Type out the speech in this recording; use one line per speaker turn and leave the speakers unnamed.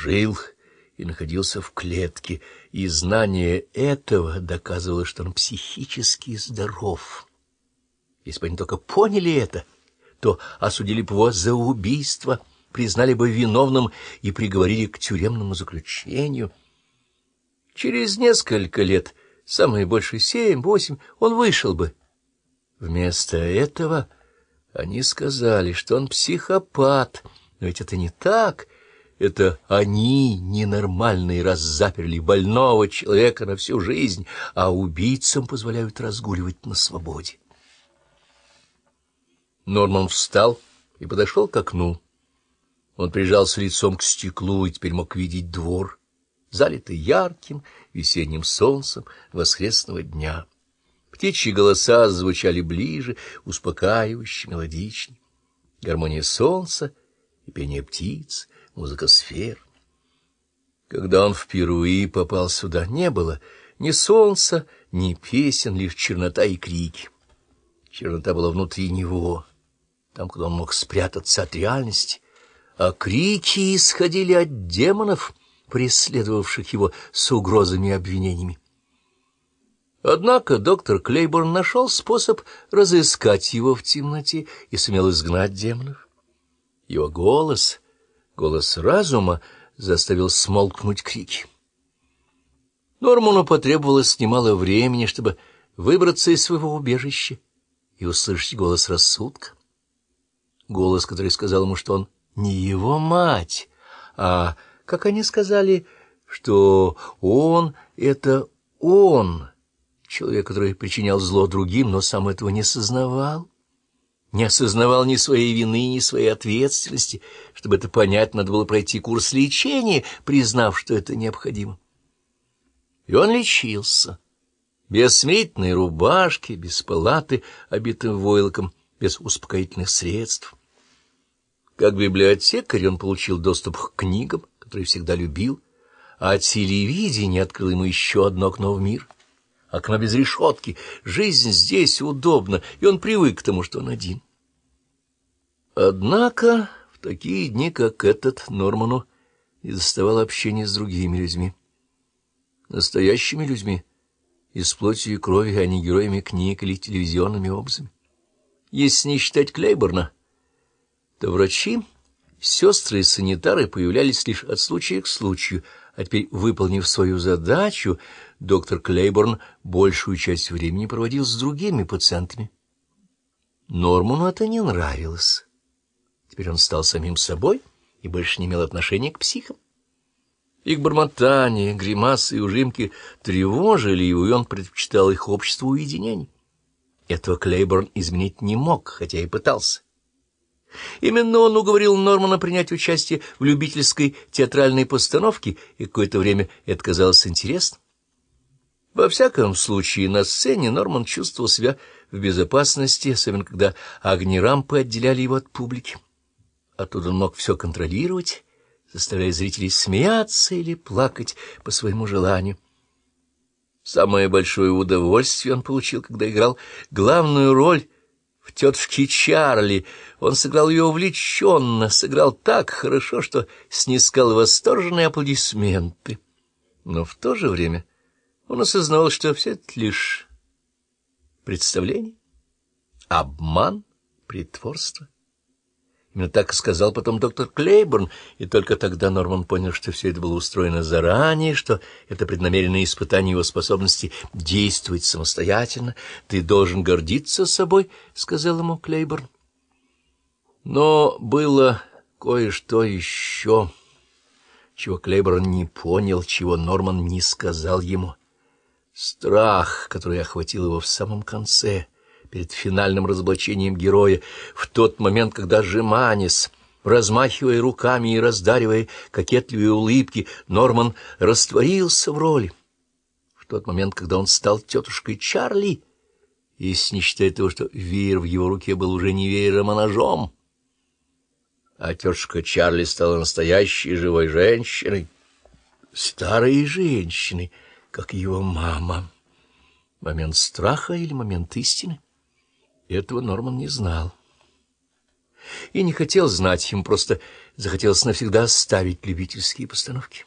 жил и находился в клетке, и знание этого доказывало, что он психически здоров. Если бы они только поняли это, то осудили бы его за убийство, признали бы виновным и приговорили к тюремному заключению. Через несколько лет, самые больше семь-восемь, он вышел бы. Вместо этого они сказали, что он психопат, но ведь это не так — это они, ненормальные, раз заперли больного человека на всю жизнь, а убийцам позволяют разгуливать на свободе. Норман встал и подошел к окну. Он прижался лицом к стеклу и теперь мог видеть двор, залитый ярким весенним солнцем воскресного дня. Птичьи голоса звучали ближе, успокаивающе, мелодично. Гармония солнца и пение птиц — музыка сфер. Когда он впервые попал сюда, не было ни солнца, ни песен, лишь чернота и крики. Чернота была внутри него, там, куда он мог спрятаться от реальности, а крики исходили от демонов, преследовавших его с угрозами и обвинениями. Однако доктор Клейборн нашел способ разыскать его в темноте и сумел изгнать демонов. Его голос Голос разума заставил смолкнуть крики. Норману потребовалось немало времени, чтобы выбраться из своего убежища и услышать голос рассудка. Голос, который сказал ему, что он не его мать, а, как они сказали, что он — это он, человек, который причинял зло другим, но сам этого не сознавал не осознавал ни своей вины, ни своей ответственности. Чтобы это понять, надо было пройти курс лечения, признав, что это необходимо. И он лечился. Без смирительной рубашки, без палаты, обитым войлоком, без успокоительных средств. Как библиотекарь он получил доступ к книгам, которые всегда любил, а телевидение открыло ему еще одно окно в мир — окно без решетки. Жизнь здесь удобна, и он привык к тому, что он один. Однако в такие дни, как этот, Норману не доставало общения с другими людьми. Настоящими людьми, из плоти и крови, а не героями книг или телевизионными образами. Если не считать Клейборна, то врачи, сестры и санитары появлялись лишь от случая к случаю, а теперь, выполнив свою задачу, доктор Клейборн большую часть времени проводил с другими пациентами. Норману это не нравилось. Теперь он стал самим собой и больше не имел отношения к психам. Их бормотание, гримасы и ужимки тревожили его, и он предпочитал их обществу уединений. Этого Клейборн изменить не мог, хотя и пытался. Именно он уговорил Нормана принять участие в любительской театральной постановке, и какое-то время это казалось интересным. Во всяком случае, на сцене Норман чувствовал себя в безопасности, особенно когда огни рампы отделяли его от публики. Оттуда он мог все контролировать, заставляя зрителей смеяться или плакать по своему желанию. Самое большое удовольствие он получил, когда играл главную роль в «Тетушке Чарли». Он сыграл ее увлеченно, сыграл так хорошо, что снискал восторженные аплодисменты. Но в то же время он осознавал, что все это лишь представление, обман, притворство. Именно так и сказал потом доктор Клейборн, и только тогда Норман понял, что все это было устроено заранее, что это преднамеренное испытание его способности действовать самостоятельно. «Ты должен гордиться собой», — сказал ему Клейборн. Но было кое-что еще, чего Клейборн не понял, чего Норман не сказал ему. Страх, который охватил его в самом конце, перед финальным разоблачением героя, в тот момент, когда Жеманис, размахивая руками и раздаривая кокетливые улыбки, Норман растворился в роли. В тот момент, когда он стал тетушкой Чарли, если не считая того, что веер в его руке был уже не веером, а ножом, а тетушка Чарли стала настоящей живой женщиной, старой женщиной, как его мама. Момент страха или момент истины? Этого Норман не знал. И не хотел знать, ему просто захотелось навсегда оставить любительские постановки.